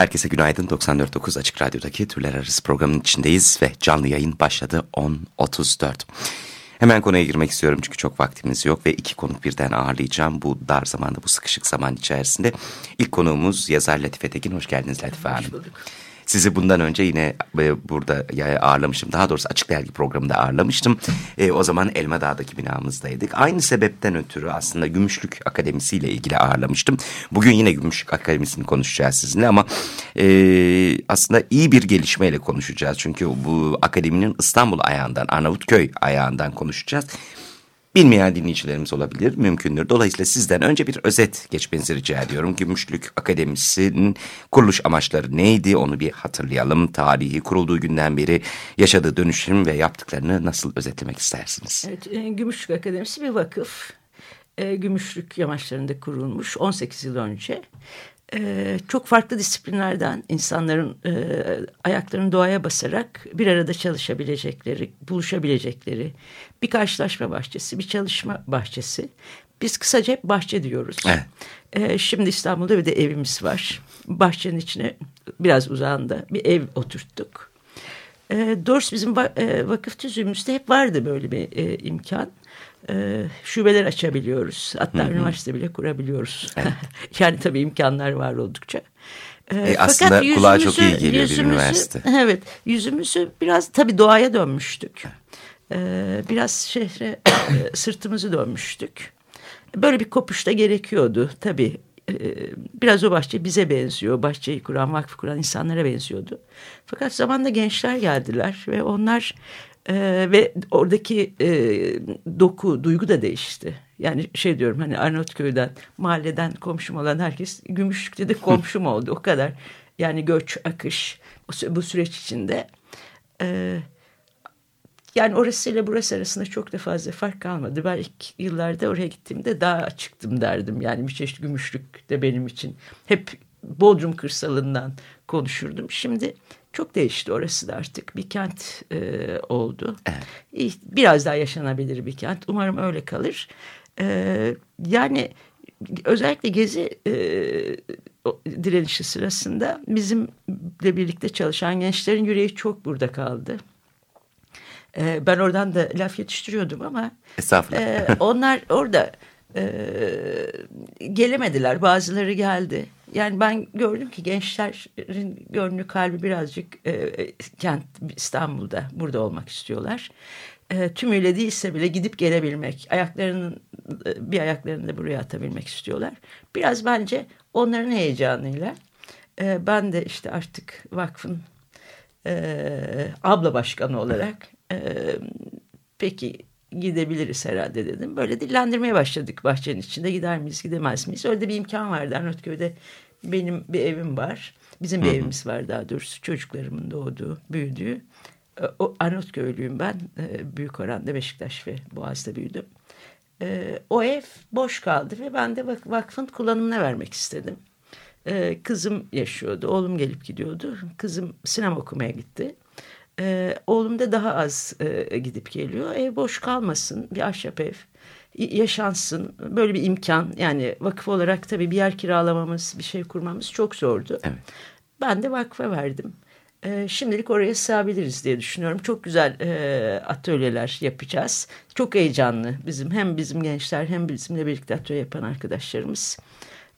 Herkese günaydın. 94.9 Açık Radyo'daki Türler Arası programının içindeyiz ve canlı yayın başladı 10.34. Hemen konuya girmek istiyorum çünkü çok vaktimiz yok ve iki konuk birden ağırlayacağım bu dar zamanda, bu sıkışık zaman içerisinde. İlk konuğumuz yazar Latife Tekin. Hoş geldiniz Latife Hanım. Hoş bulduk. Sizi bundan önce yine e, burada ağırlamıştım. Daha doğrusu Açık Dergi programında ağırlamıştım. E, o zaman Elma Dağ'daki binamızdaydık. Aynı sebepten ötürü aslında Gümüşlük Akademisi ile ilgili ağırlamıştım. Bugün yine Gümüşlük Akademisi'ni konuşacağız sizinle ama e, aslında iyi bir gelişmeyle konuşacağız. Çünkü bu akademinin İstanbul ayağından, Arnavutköy ayağından konuşacağız. Bilmeyen dinleyicilerimiz olabilir, mümkündür. Dolayısıyla sizden önce bir özet geçmenizi rica ediyorum. Gümüşlük Akademisi'nin kuruluş amaçları neydi onu bir hatırlayalım. Tarihi, kurulduğu günden beri yaşadığı dönüşüm ve yaptıklarını nasıl özetlemek istersiniz? Evet, e, Gümüşlük Akademisi bir vakıf. E, Gümüşlük yamaçlarında kurulmuş 18 yıl önce e, çok farklı disiplinlerden insanların e, ayaklarını doğaya basarak bir arada çalışabilecekleri, buluşabilecekleri bir karşılaşma bahçesi, bir çalışma bahçesi. Biz kısaca hep bahçe diyoruz. Evet. E, şimdi İstanbul'da bir de evimiz var. Bahçenin içine biraz uzağında bir ev oturttuk. E, doğrusu bizim va e, vakıf tüzüğümüzde hep vardı böyle bir e, imkan e, şubeler açabiliyoruz. Hatta Hı-hı. üniversite bile kurabiliyoruz. Evet. yani tabii imkanlar var oldukça. E, e, aslında yüzümüzü, kulağa çok iyi geliyor yüzümüzü, bir üniversite. Evet yüzümüzü biraz tabii doğaya dönmüştük. E, biraz şehre e, sırtımızı dönmüştük. Böyle bir kopuş da gerekiyordu tabii. E, biraz o bahçe bize benziyor. Bahçeyi kuran, vakfı kuran insanlara benziyordu. Fakat zamanda gençler geldiler ve onlar ee, ve oradaki e, doku, duygu da değişti. Yani şey diyorum hani Arnavutköy'den, mahalleden komşum olan herkes Gümüşlük'te de komşum oldu. O kadar yani göç, akış bu, bu süreç içinde. E, yani orasıyla burası arasında çok da fazla fark kalmadı. Ben ilk yıllarda oraya gittiğimde daha açıktım derdim. Yani bir çeşit Gümüşlük de benim için. Hep Bodrum kırsalından konuşurdum. Şimdi çok değişti orası da artık bir kent e, oldu. Evet. Biraz daha yaşanabilir bir kent. Umarım öyle kalır. E, yani özellikle Gezi e, direnişi sırasında bizimle birlikte çalışan gençlerin yüreği çok burada kaldı. E, ben oradan da laf yetiştiriyordum ama e, onlar orada e, gelemediler. Bazıları geldi. Yani ben gördüm ki gençlerin gönlü kalbi birazcık e, kent İstanbul'da burada olmak istiyorlar. E, tümüyle değilse bile gidip gelebilmek, ayaklarının e, bir ayaklarını da buraya atabilmek istiyorlar. Biraz bence onların heyecanıyla e, ben de işte artık vakfın e, abla başkanı olarak e, peki gidebiliriz herhalde dedim. Böyle dillendirmeye başladık bahçenin içinde. Gider miyiz gidemez miyiz? Öyle bir imkan vardı. Arnavutköy'de benim bir evim var. Bizim bir Hı -hı. evimiz var daha doğrusu. Çocuklarımın doğduğu, büyüdüğü. O Arnavutköylüyüm ben. E, büyük oranda Beşiktaş ve Boğaz'da büyüdüm. E, o ev boş kaldı ve ben de vakfın kullanımına vermek istedim. Kızım yaşıyordu. Oğlum gelip gidiyordu. Kızım sinema okumaya gitti. Ee, oğlum da daha az e, gidip geliyor. Ev boş kalmasın. Bir ahşap ev yaşansın. Böyle bir imkan yani vakıf olarak tabii bir yer kiralamamız, bir şey kurmamız çok zordu. Evet. Ben de vakfa verdim. E, şimdilik oraya sığabiliriz diye düşünüyorum. Çok güzel e, atölyeler yapacağız. Çok heyecanlı bizim hem bizim gençler hem bizimle birlikte atölye yapan arkadaşlarımız.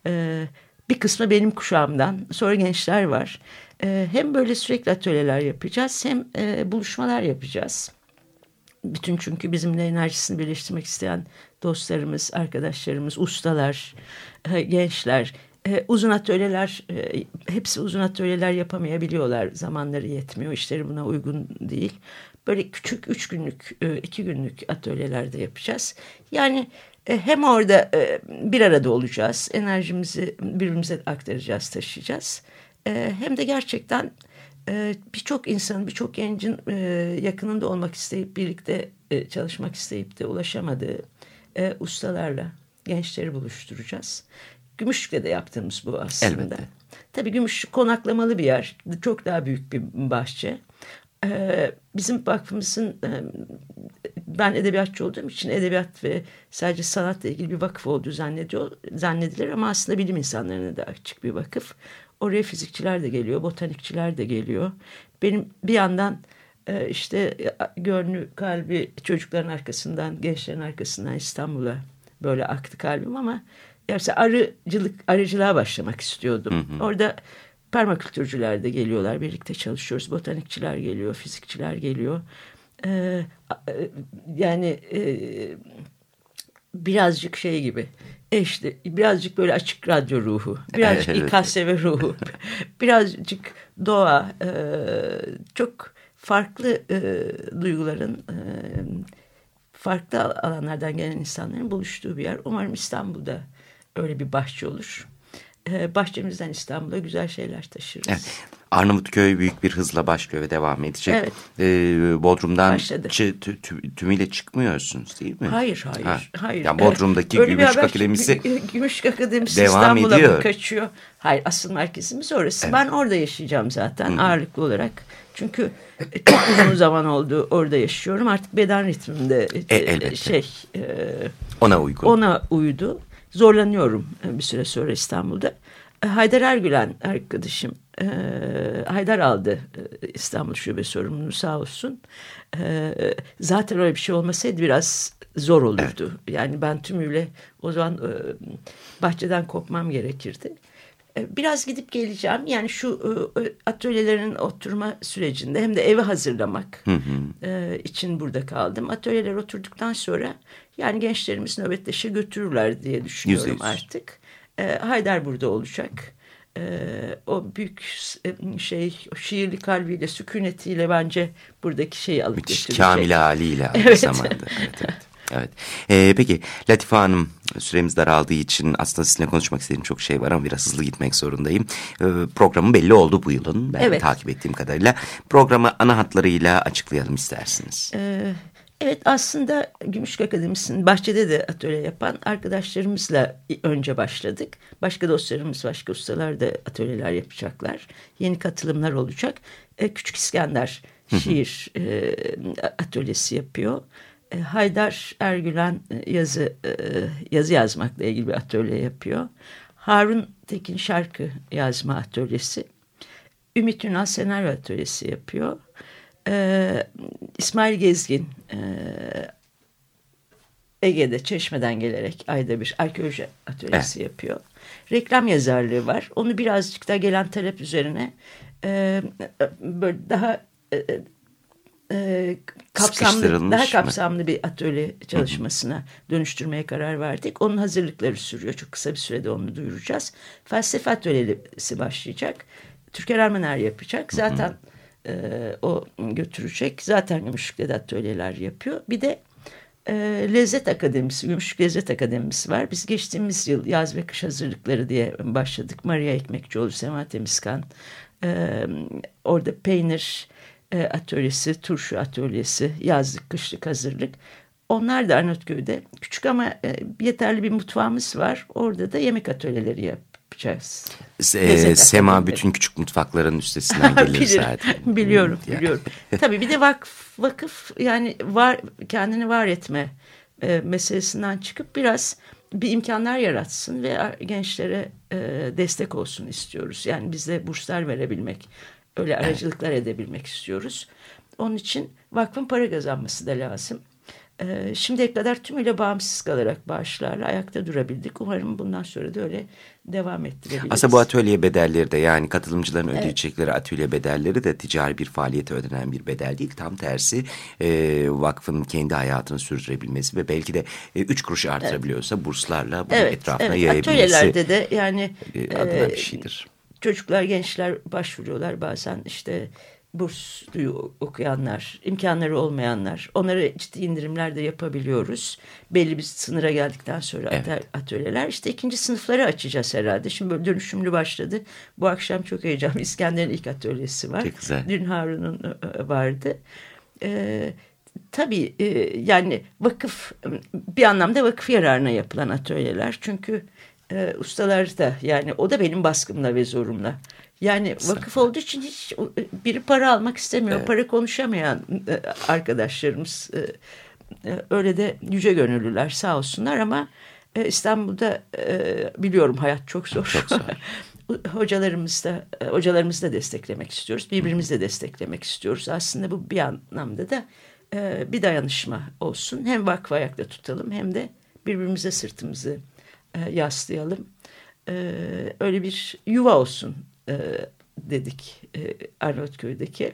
E, bir kısmı benim kuşağımdan sonra gençler var. E, hem böyle sürekli atölyeler yapacağız hem e, buluşmalar yapacağız. Bütün çünkü bizimle enerjisini birleştirmek isteyen dostlarımız, arkadaşlarımız, ustalar, e, gençler, e, uzun atölyeler, e, hepsi uzun atölyeler yapamayabiliyorlar. Zamanları yetmiyor, işleri buna uygun değil. Böyle küçük üç günlük, e, iki günlük atölyelerde yapacağız. Yani e, hem orada e, bir arada olacağız, enerjimizi birbirimize aktaracağız, taşıyacağız. E, hem de gerçekten e, birçok insanın, birçok gencin e, yakınında olmak isteyip birlikte e, çalışmak isteyip de ulaşamadığı e, ustalarla gençleri buluşturacağız. Gümüşlük'te de yaptığımız bu aslında. Elbette. Tabii Gümüşlük konaklamalı bir yer. Çok daha büyük bir bahçe. Ee, bizim vakfımızın ben edebiyatçı olduğum için edebiyat ve sadece sanatla ilgili bir vakıf olduğu zannediyor, zannedilir ama aslında bilim insanlarına da açık bir vakıf. Oraya fizikçiler de geliyor, botanikçiler de geliyor. Benim bir yandan e, işte gönlü kalbi çocukların arkasından, gençlerin arkasından İstanbul'a böyle aktı kalbim ama yani arıcılık, arıcılığa başlamak istiyordum. Hı hı. Orada permakültürcüler de geliyorlar. Birlikte çalışıyoruz. Botanikçiler geliyor, fizikçiler geliyor. Ee, yani e, birazcık şey gibi işte birazcık böyle açık radyo ruhu, birazcık evet. İKSV ruhu, birazcık doğa, e, çok farklı e, duyguların, e, farklı alanlardan gelen insanların buluştuğu bir yer. Umarım İstanbul'da öyle bir bahçe olur. Ee, bahçemizden İstanbul'a güzel şeyler taşırız. Evet. Arnavutköy büyük bir hızla başlıyor ve devam edecek. Evet. Ee, Bodrum'dan çı, tü, tü, tümüyle çıkmıyorsunuz değil mi? Hayır, hayır. Ha. hayır. Yani Bodrum'daki Öyle Gümüşlük Akademisi Gümüşlük Akademisi devam İstanbul'a kaçıyor? Hayır, asıl merkezimiz orası. Evet. Ben orada yaşayacağım zaten Hı. ağırlıklı olarak. Çünkü çok uzun zaman oldu orada yaşıyorum. Artık beden ritminde e, e şey e, ona uygun. Ona uydu zorlanıyorum bir süre sonra İstanbul'da. E, Haydar Ergülen arkadaşım e, Haydar aldı İstanbul Şube sorumluluğu sağ olsun. Zaten öyle bir şey olmasaydı biraz zor olurdu. Evet. Yani ben tümüyle o zaman bahçeden kopmam gerekirdi. Biraz gidip geleceğim. Yani şu atölyelerin oturma sürecinde hem de evi hazırlamak hı hı. için burada kaldım. Atölyeler oturduktan sonra yani gençlerimiz nöbetleşe götürürler diye düşünüyorum %100. artık. Haydar burada olacak. o büyük şey o şiirli kalbiyle sükunetiyle bence buradaki şeyi alıp Müthiş götürecek. kamil haliyle aynı evet. zamanda. Evet, evet. Evet. Ee, peki Latife Hanım süremiz daraldığı için aslında sizinle konuşmak istediğim çok şey var ama biraz hızlı gitmek zorundayım. Ee, programı belli oldu bu yılın ben evet. takip ettiğim kadarıyla. Programı ana hatlarıyla açıklayalım istersiniz. Ee, evet aslında Gümüşlük Akademisi'nin bahçede de atölye yapan arkadaşlarımızla önce başladık. Başka dostlarımız, başka ustalar da atölyeler yapacaklar. Yeni katılımlar olacak. Ee, Küçük İskender şiir e, atölyesi yapıyor. E, Haydar Ergülen e, yazı e, yazı yazmakla ilgili bir atölye yapıyor. Harun Tekin şarkı yazma atölyesi. Ümit Ünal senaryo atölyesi yapıyor. İsmail Gezgin Ege'de Çeşme'den gelerek ayda bir arkeoloji atölyesi evet. yapıyor. Reklam yazarlığı var. Onu birazcık da gelen talep üzerine böyle daha e, kapsamlı, daha kapsamlı bir atölye çalışmasına Hı -hı. dönüştürmeye karar verdik. Onun hazırlıkları sürüyor. Çok kısa bir sürede onu duyuracağız. Felsefe atölyesi başlayacak. Türker Ermener yapacak. Zaten Hı -hı. E, o götürecek. Zaten Gümüşlük'te atölyeler yapıyor. Bir de e, Lezzet Akademisi, Gümüşlük Lezzet Akademisi var. Biz geçtiğimiz yıl yaz ve kış hazırlıkları diye başladık. Maria Ekmekçioğlu, Sema Temizkan. E, orada peynir, e, atölyesi, turşu atölyesi, yazlık, kışlık hazırlık. Onlar da Arnavutköy'de küçük ama e, yeterli bir mutfağımız var. Orada da yemek atölyeleri yapacağız. E, Sema bütün küçük mutfakların üstesinden gelir Bilir, zaten. Biliyorum, hmm, biliyorum. Tabii bir de vakıf, vakıf yani var kendini var etme e, meselesinden çıkıp biraz bir imkanlar yaratsın ve gençlere e, destek olsun istiyoruz. Yani bize burslar verebilmek, öyle aracılıklar evet. edebilmek istiyoruz. Onun için vakfın para kazanması da lazım. Ee, şimdiye kadar tümüyle bağımsız kalarak bağışlarla ayakta durabildik. Umarım bundan sonra da öyle devam ettirebiliriz. Aslında bu atölye bedelleri de yani katılımcıların evet. ödeyecekleri atölye bedelleri de ticari bir faaliyete ödenen bir bedel değil. Tam tersi e, vakfın kendi hayatını sürdürebilmesi ve belki de e, üç kuruş artırabiliyorsa evet. burslarla bunu evet, etrafına evet. yayabilmesi. Atölyelerde de yani e, adına e, bir şeydir çocuklar, gençler başvuruyorlar bazen işte bursluyu okuyanlar, imkanları olmayanlar, onlara ciddi indirimler de yapabiliyoruz. Belli bir sınıra geldikten sonra evet. atölyeler. İşte ikinci sınıfları açacağız herhalde. Şimdi böyle dönüşümlü başladı. Bu akşam çok heyecanlı. İskender'in ilk atölyesi var. Çok güzel. Dün Harun'un e, e, vardı. Ee, tabii e, yani vakıf bir anlamda vakıf yararına yapılan atölyeler. Çünkü e, ustalar da yani o da benim baskımla ve zorumla yani vakıf olduğu için hiç biri para almak istemiyor. Evet. Para konuşamayan e, arkadaşlarımız e, e, öyle de yüce gönüllüler sağ olsunlar ama İstanbul'da biliyorum hayat çok zor. Çok zor. hocalarımız da hocalarımızı da desteklemek istiyoruz. Birbirimizi de desteklemek istiyoruz. Aslında bu bir anlamda da bir dayanışma olsun. Hem vakfı ayakta tutalım hem de birbirimize sırtımızı yaslayalım. Öyle bir yuva olsun e, dedik e, Arnavutköy'deki ev.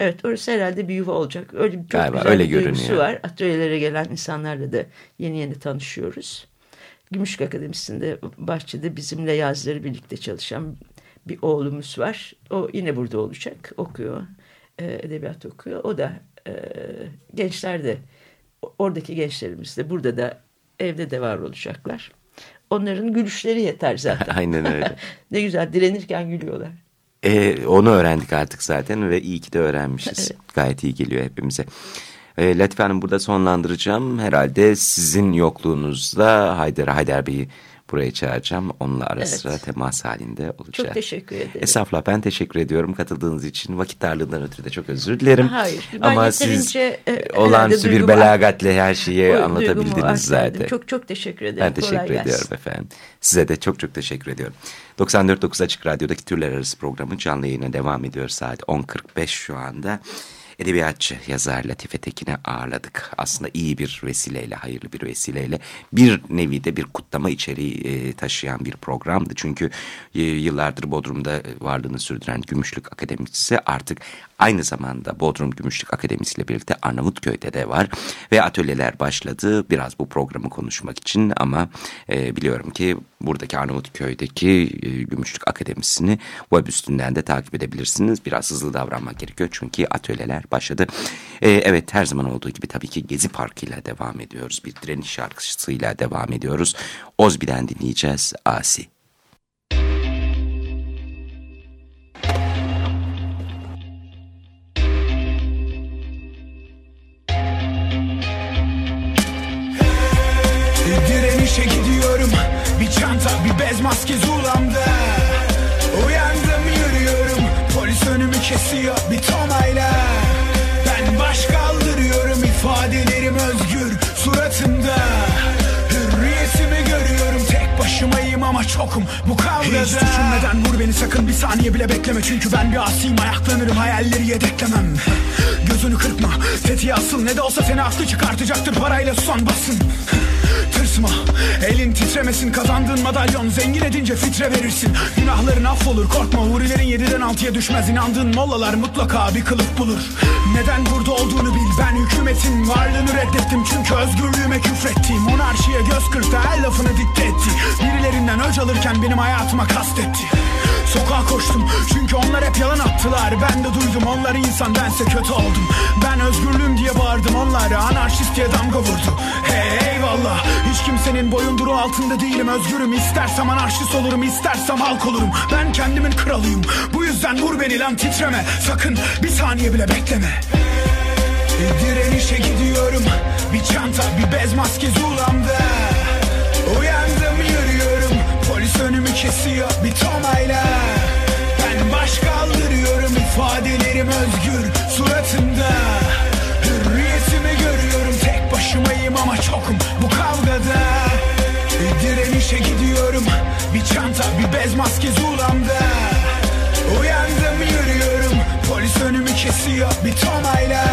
Evet orası herhalde bir yuva olacak. Öyle çok Galiba, güzel öyle bir görünüyor. var. Atölyelere gelen insanlarla da yeni yeni tanışıyoruz. Gümüşlük Akademisi'nde bahçede bizimle yazları birlikte çalışan bir oğlumuz var. O yine burada olacak. Okuyor. E, edebiyat okuyor. O da e, gençler de oradaki gençlerimiz de burada da evde de var olacaklar. Onların gülüşleri yeter zaten. Aynen öyle. ne güzel direnirken gülüyorlar. Ee, onu öğrendik artık zaten ve iyi ki de öğrenmişiz. Evet. Gayet iyi geliyor hepimize. E, Latife Hanım burada sonlandıracağım. Herhalde sizin yokluğunuzda Haydar Haydar Bey'i buraya çağıracağım. Onunla ara evet. sıra temas halinde olacak. Çok teşekkür ederim. Esafla ben teşekkür ediyorum katıldığınız için. Vakit darlığından ötürü de çok özür dilerim. Hayır. Ama siz e, olağanüstü bir belagatle her şeyi o, anlatabildiniz zaten. Çok çok teşekkür ederim. Ben teşekkür Kolay ediyorum gelsin. efendim. Size de çok çok teşekkür ediyorum. 94.9 Açık Radyo'daki Türler Arası programı canlı yayına devam ediyor saat 10.45 şu anda edebiyatçı yazar Latife Tekin'i ağırladık. Aslında iyi bir vesileyle, hayırlı bir vesileyle bir nevi de bir kutlama içeriği e, taşıyan bir programdı. Çünkü e, yıllardır Bodrum'da varlığını sürdüren Gümüşlük Akademisi artık Aynı zamanda Bodrum Gümüşlük Akademisi ile birlikte Arnavutköy'de de var ve atölyeler başladı. Biraz bu programı konuşmak için ama e, biliyorum ki buradaki Arnavutköy'deki e, Gümüşlük Akademisi'ni web üstünden de takip edebilirsiniz. Biraz hızlı davranmak gerekiyor çünkü atölyeler başladı. E, evet her zaman olduğu gibi tabii ki Gezi Parkı ile devam ediyoruz. Bir direniş şarkısıyla devam ediyoruz. Ozbi'den dinleyeceğiz Asi. Bez maske zulamda. Uyandım yürüyorum. Polis önümü kesiyor bir tonayla Ben baş kaldırıyorum ifadelerim özgür suratımda. Hürriyetimi görüyorum tek başımayım ama çokum bu kavgada. Hiç düşünmeden vur beni sakın bir saniye bile bekleme. Çünkü ben bir asiyim ayaklanırım hayalleri yedeklemem. Gözünü kırpma tetiğe asıl. Ne de olsa seni haklı çıkartacaktır parayla son basın Tırsma elin titremesin kazandığın madalyon. Zengin edince fitre verirsin. Günahların affolur korkma. Hurilerin yediden altıya düşmez. İnandığın mollalar mutlaka bir kılıf bulur. Neden burada olduğunu bil. Ben hükümetin varlığını reddettim. Çünkü özgürlüğüme küfrettim Monarşiye göz kırptı her lafını dikte etti. Birilerinden öc alırken benim hayatıma kastetti Sokağa koştum çünkü onlar hep yalan attılar. Ben de duydum onlar insan bense kötü oldum. Ben özgürlüğüm diye bağırdım onlara Anarşist diye damga vurdu Hey eyvallah Hiç kimsenin boyunduruğu altında değilim özgürüm. İstersem anarşist olurum istersem halk olurum. Ben kendimin kralıyım. Bu yüzden vur beni lan titreme. Sakın bir saniye bile bekleme. Direnişe gidiyorum. Bir çanta bir bez maske zulamda Uyandım yürüyorum. Polis önümü kesiyor bir tomayla. Ben baş kaldırıyorum ifadelerim özgür suratımda. Hürriyetimi görüyorum. Tek başımayım ama çokum kavgada Direnişe gidiyorum. Bir çanta bir bez maske zulamda. Uyandım yürüyorum. Polis önümü kesiyor bir tomayla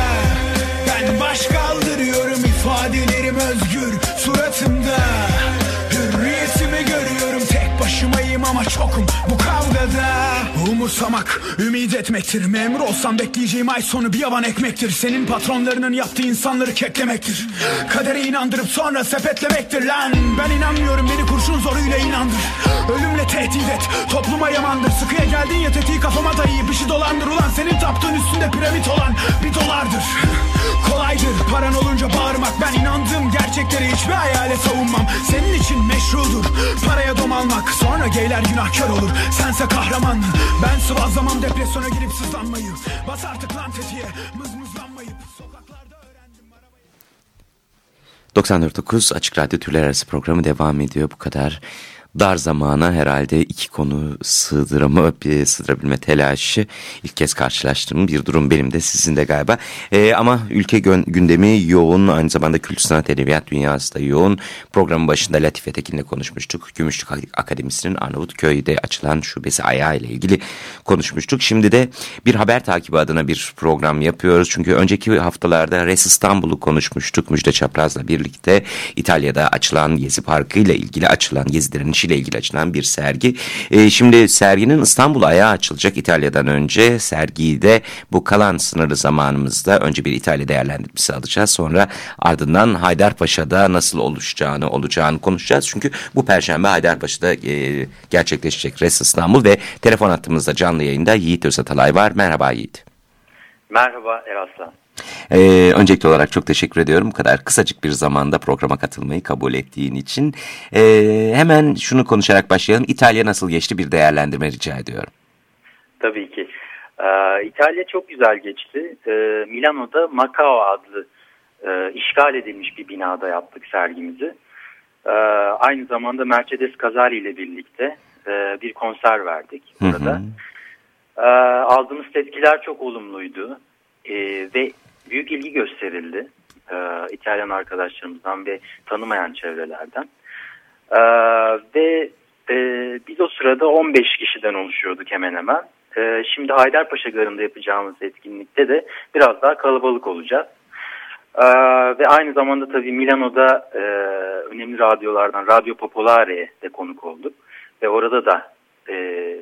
Ben baş kaldırıyorum ifadelerim özgür suratımda. Hürriyetimi görüyorum ama çokum bu kavgada. Umursamak ümit etmektir. Memur olsam bekleyeceğim ay sonu bir yavan ekmektir. Senin patronlarının yaptığı insanları keklemektir. Kadere inandırıp sonra sepetlemektir lan. Ben inanmıyorum beni kurşun zoruyla inandır. Ölümle tehdit et topluma yamandır. Sıkıya geldin ya tetiği kafama dayayıp işi dolandır. Ulan Senin taptığın üstünde piramit olan bir dolardır Kolaydır paran olunca bağırmak. Ben inandığım gerçekleri hiçbir hayale savunmam. Senin için meşrudur paraya dom almak. Sonra geyler günahkar olur. Sense kahraman. Ben sıvazlamam depresyona girip sızlanmayı. Bas artık lan tetiğe. Mızmızlanmayıp Sokaklarda öğrendim 94.9 Açık Radyo Türler Arası programı devam ediyor. Bu kadar dar zamana herhalde iki konu sığdırama, sığdırabilme telaşı ilk kez karşılaştığım bir durum benim de sizin de galiba. Ee, ama ülke gündemi yoğun aynı zamanda kültür sanat edebiyat dünyası da yoğun. Programın başında Latife Tekin'le konuşmuştuk. Gümüşlük Akademisi'nin Arnavutköy'de açılan şubesi ayağı ile ilgili konuşmuştuk. Şimdi de bir haber takibi adına bir program yapıyoruz. Çünkü önceki haftalarda Res İstanbul'u konuşmuştuk Müjde Çapraz'la birlikte. İtalya'da açılan Gezi Parkı ile ilgili açılan Gezilerin ile ilgili açılan bir sergi. E, şimdi serginin İstanbul ayağı açılacak İtalya'dan önce. Sergiyi de bu kalan sınırlı zamanımızda önce bir İtalya değerlendirmesi alacağız. Sonra ardından Haydarpaşa'da nasıl oluşacağını olacağını konuşacağız. Çünkü bu perşembe Haydarpaşa'da e, gerçekleşecek Res İstanbul ve telefon hattımızda canlı yayında Yiğit Özatalay var. Merhaba Yiğit. Merhaba Eraslan. Ee, öncelikli olarak çok teşekkür ediyorum. Bu kadar kısacık bir zamanda programa katılmayı kabul ettiğin için. Ee, hemen şunu konuşarak başlayalım. İtalya nasıl geçti bir değerlendirme rica ediyorum. Tabii ki. Ee, İtalya çok güzel geçti. Ee, Milano'da Macao adlı e, işgal edilmiş bir binada yaptık sergimizi. Ee, aynı zamanda Mercedes Kazali ile birlikte e, bir konser verdik burada. Hı hı. Ee, aldığımız tepkiler çok olumluydu. Ee, ve büyük ilgi gösterildi e, İtalyan arkadaşlarımızdan ve tanımayan çevrelerden. E, ve e, biz o sırada 15 kişiden oluşuyorduk hemen hemen. E, şimdi Haydarpaşa Garı'nda yapacağımız etkinlikte de biraz daha kalabalık olacağız. Ee, ve aynı zamanda tabii Milano'da e, önemli radyolardan Radyo Popolare'ye de konuk olduk. Ve orada da e,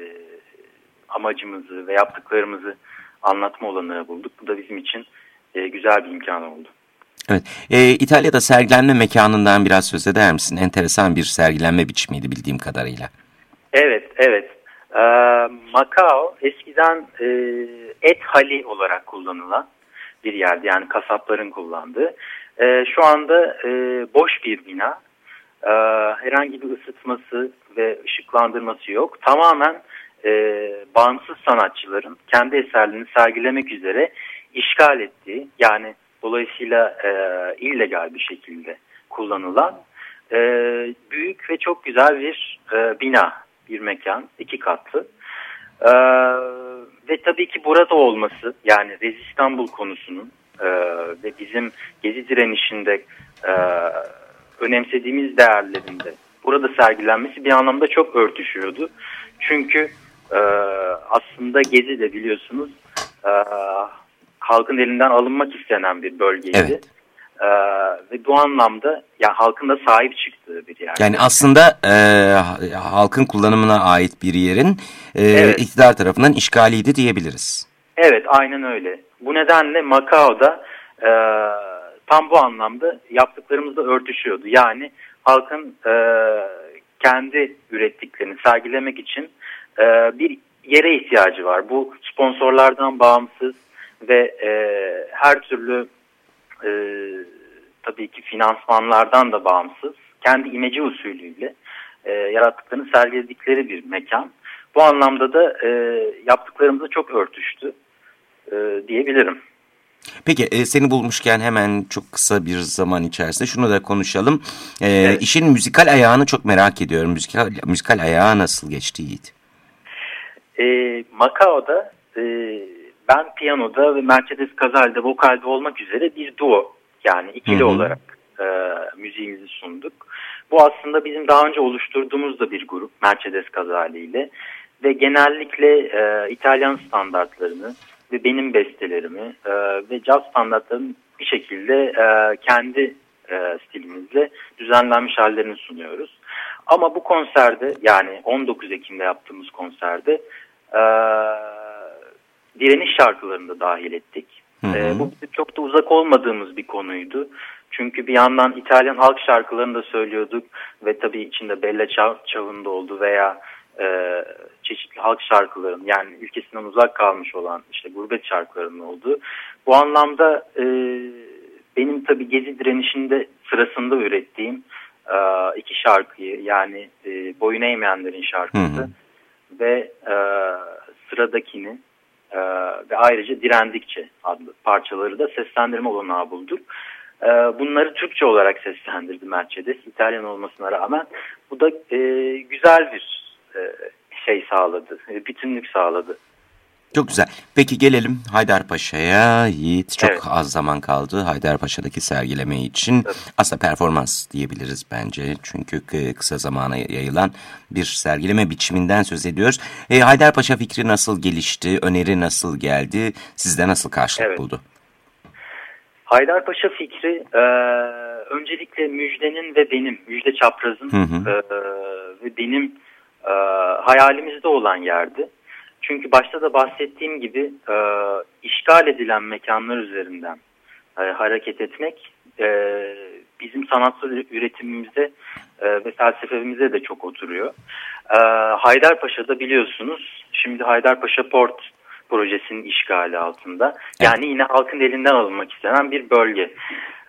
amacımızı ve yaptıklarımızı anlatma olanağı bulduk. Bu da bizim için e, güzel bir imkan oldu. Evet. E, İtalya'da sergilenme mekanından biraz söz eder misin? Enteresan bir sergilenme biçimiydi bildiğim kadarıyla. Evet, evet. E, Macao eskiden e, et hali olarak kullanılan bir yerdi. Yani kasapların kullandığı. E, şu anda e, boş bir bina. E, herhangi bir ısıtması ve ışıklandırması yok. Tamamen e, bağımsız sanatçıların kendi eserlerini sergilemek üzere işgal ettiği yani dolayısıyla e, illegal bir şekilde kullanılan e, büyük ve çok güzel bir e, bina, bir mekan, iki katlı. E, ve tabii ki burada olması yani Rez İstanbul konusunun e, ve bizim gezi direnişinde e, önemsediğimiz değerlerinde burada sergilenmesi bir anlamda çok örtüşüyordu. Çünkü e, aslında Gezi de biliyorsunuz e, halkın elinden alınmak istenen bir bölgeydi. Evet. Ee, ve bu anlamda ya halkın da sahip çıktığı bir yer. Yani aslında e, halkın kullanımına ait bir yerin e, evet. iktidar tarafından işgaliydi diyebiliriz. Evet aynen öyle. Bu nedenle Macao'da e, tam bu anlamda yaptıklarımızla örtüşüyordu. Yani halkın e, kendi ürettiklerini sergilemek için e, bir yere ihtiyacı var. Bu sponsorlardan bağımsız ve e, her türlü e, tabii ki finansmanlardan da bağımsız kendi imece usulüyle e, yarattıklarını sergiledikleri bir mekan. Bu anlamda da e, yaptıklarımızda çok örtüştü e, diyebilirim. Peki e, seni bulmuşken hemen çok kısa bir zaman içerisinde şunu da konuşalım. E, evet. İşin müzikal ayağını çok merak ediyorum. Müzikal, müzikal ayağı nasıl geçti Yiğit? E, Macao'da e, ben piyanoda ve Mercedes Kazal'de vokalde olmak üzere bir duo yani ikili hı hı. olarak e, müziğimizi sunduk. Bu aslında bizim daha önce oluşturduğumuz da bir grup Mercedes Kazali ile ve genellikle e, İtalyan standartlarını ve benim bestelerimi e, ve caz standartlarını bir şekilde e, kendi e, stilimizle düzenlenmiş hallerini sunuyoruz. Ama bu konserde yani 19 Ekim'de yaptığımız konserde e, direniş şarkılarını da dahil ettik. Hı hı. E, bu çok da uzak olmadığımız bir konuydu. Çünkü bir yandan İtalyan halk şarkılarını da söylüyorduk ve tabii içinde Bella Ciao'nun da oldu veya e, çeşitli halk şarkıların yani ülkesinden uzak kalmış olan işte gurbet şarkılarının olduğu. Bu anlamda e, benim tabii Gezi direnişinde sırasında ürettiğim e, iki şarkıyı yani e, Boyun Eğmeyenlerin şarkısı hı hı. ve e, sıradakini e, ve ayrıca Direndikçe adlı parçaları da seslendirme olanağı bulduk. E, bunları Türkçe olarak seslendirdi Mercedes İtalyan olmasına rağmen. Bu da e, güzel bir e, şey sağladı, e, bütünlük sağladı. Çok güzel. Peki gelelim Haydarpaşa'ya. Yiğit çok evet. az zaman kaldı Haydarpaşa'daki sergileme için. Evet. Aslında performans diyebiliriz bence. Çünkü kısa zamana yayılan bir sergileme biçiminden söz ediyoruz. E, Haydarpaşa fikri nasıl gelişti? Öneri nasıl geldi? Sizde nasıl karşılık evet. buldu? Haydarpaşa fikri e, öncelikle Müjde'nin ve benim, Müjde Çapraz'ın hı hı. E, ve benim e, hayalimizde olan yerdi. Çünkü başta da bahsettiğim gibi e, işgal edilen mekanlar üzerinden e, hareket etmek e, bizim sanatsal üretimimize e, ve felsefemize de çok oturuyor. E, Haydarpaşa'da biliyorsunuz şimdi Haydarpaşa Port projesinin işgali altında. Yani yine halkın elinden alınmak istenen bir bölge.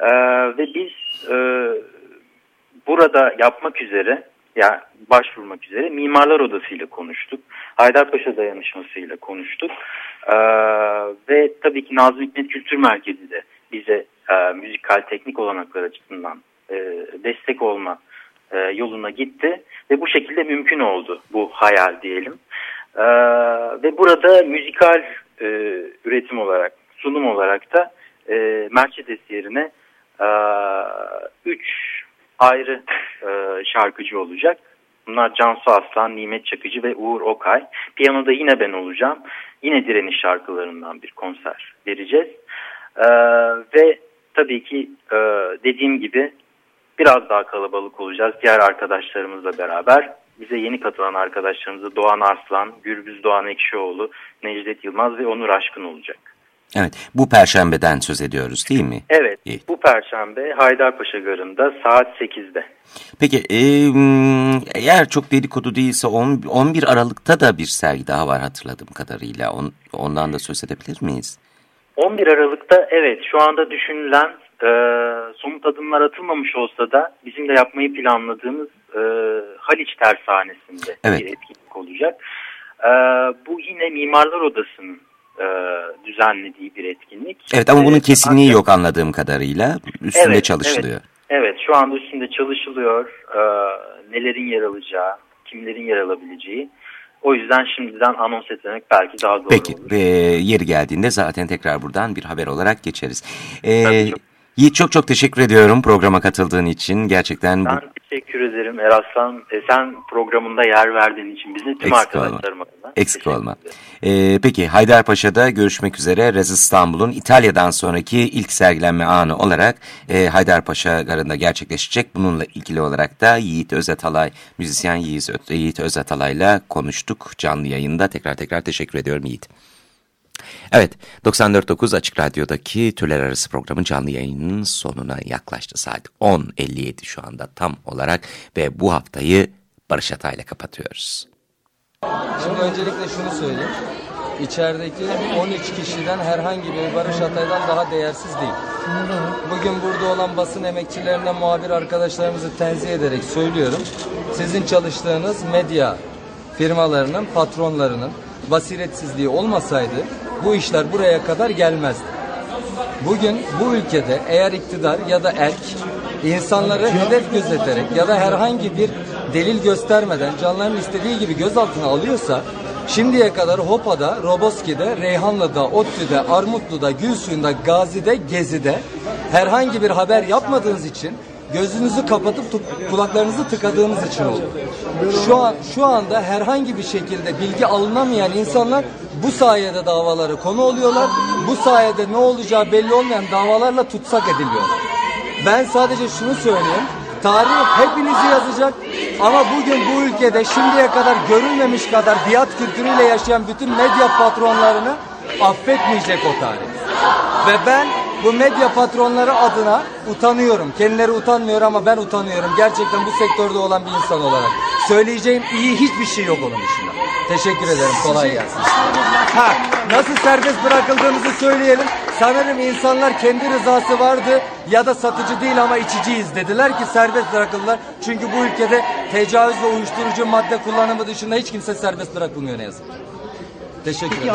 E, ve biz e, burada yapmak üzere yani başvurmak üzere Mimarlar Odası ile konuştuk. Haydarpaşa Dayanışması konuştuk. Ee, ve tabii ki Nazım Hikmet Kültür Merkezi de bize e, müzikal teknik olanaklar açısından e, destek olma e, yoluna gitti. Ve bu şekilde mümkün oldu bu hayal diyelim. E, ve burada müzikal e, üretim olarak, sunum olarak da e, Mercedes yerine 3 e, ayrı e, şarkıcı olacak. Bunlar Cansu Aslan, Nimet Çakıcı ve Uğur Okay. Piyanoda yine ben olacağım. Yine direniş şarkılarından bir konser vereceğiz. Ee, ve tabii ki e, dediğim gibi biraz daha kalabalık olacağız. Diğer arkadaşlarımızla beraber bize yeni katılan arkadaşlarımızı Doğan Arslan, Gürbüz Doğan Ekşioğlu, Necdet Yılmaz ve Onur Aşkın olacak. Evet, bu perşembeden söz ediyoruz değil mi? Evet, İyi. bu perşembe Haydarpaşa Garı'nda saat 8'de. Peki, e, eğer çok dedikodu değilse 11 Aralık'ta da bir sergi daha var hatırladığım kadarıyla. On, ondan da söz edebilir miyiz? 11 Aralık'ta evet, şu anda düşünülen e, somut adımlar atılmamış olsa da bizim de yapmayı planladığımız e, Haliç Tersanesi'nde evet. bir etkinlik olacak. E, bu yine Mimarlar Odası'nın e, düzenlediği bir etkinlik. Evet ama bunun kesinliği yok anladığım kadarıyla. Üstünde evet, çalışılıyor. Evet, evet şu anda üstünde çalışılıyor. E, nelerin yer alacağı, kimlerin yer alabileceği. O yüzden şimdiden anons etmek belki daha doğru Peki, olur. Peki yeri geldiğinde zaten tekrar buradan bir haber olarak geçeriz. Ee, Yiğit çok çok teşekkür ediyorum programa katıldığın için. Gerçekten ben bu... teşekkür ederim Eraslan. E, sen programında yer verdiğin için bize tüm Eksik arkadaşlarıma adına. Eksik olma. Ee, peki Haydarpaşa'da görüşmek üzere. Rez İstanbul'un İtalya'dan sonraki ilk sergilenme anı olarak e, Haydarpaşa Garı'nda gerçekleşecek. Bununla ilgili olarak da Yiğit Özatalay, müzisyen Yiğit, Yiğit Özatalay'la konuştuk canlı yayında. Tekrar tekrar teşekkür ediyorum Yiğit. Evet, 94.9 Açık Radyo'daki Türler Arası programın canlı yayının sonuna yaklaştı. Saat 10.57 şu anda tam olarak ve bu haftayı Barış Atay'la kapatıyoruz. Şimdi öncelikle şunu söyleyeyim. İçerideki 13 kişiden herhangi bir Barış Atay'dan daha değersiz değil. Bugün burada olan basın emekçilerine muhabir arkadaşlarımızı tenzih ederek söylüyorum. Sizin çalıştığınız medya firmalarının patronlarının basiretsizliği olmasaydı bu işler buraya kadar gelmezdi. Bugün bu ülkede eğer iktidar ya da erk insanları hedef gözeterek ya da herhangi bir delil göstermeden canlarının istediği gibi gözaltına alıyorsa şimdiye kadar Hopa'da, Roboski'de, Reyhanlı'da, ODTÜ'de, Armutlu'da, Gülsuyu'nda, Gazi'de, Gezi'de herhangi bir haber yapmadığınız için gözünüzü kapatıp kulaklarınızı tıkadığınız için oldu. Şu an şu anda herhangi bir şekilde bilgi alınamayan insanlar bu sayede davaları konu oluyorlar. Bu sayede ne olacağı belli olmayan davalarla tutsak ediliyorlar. Ben sadece şunu söyleyeyim. Tarih hepinizi yazacak ama bugün bu ülkede şimdiye kadar görülmemiş kadar biat kültürüyle yaşayan bütün medya patronlarını affetmeyecek o tarih. Ve ben bu medya patronları adına utanıyorum. Kendileri utanmıyor ama ben utanıyorum. Gerçekten bu sektörde olan bir insan olarak. Söyleyeceğim iyi hiçbir şey yok onun dışında. Teşekkür ederim. Kolay gelsin. Ha, nasıl serbest bırakıldığımızı söyleyelim. Sanırım insanlar kendi rızası vardı ya da satıcı değil ama içiciyiz dediler ki serbest bırakıldılar. Çünkü bu ülkede tecavüz ve uyuşturucu madde kullanımı dışında hiç kimse serbest bırakılmıyor ne yazık. Teşekkür ederim.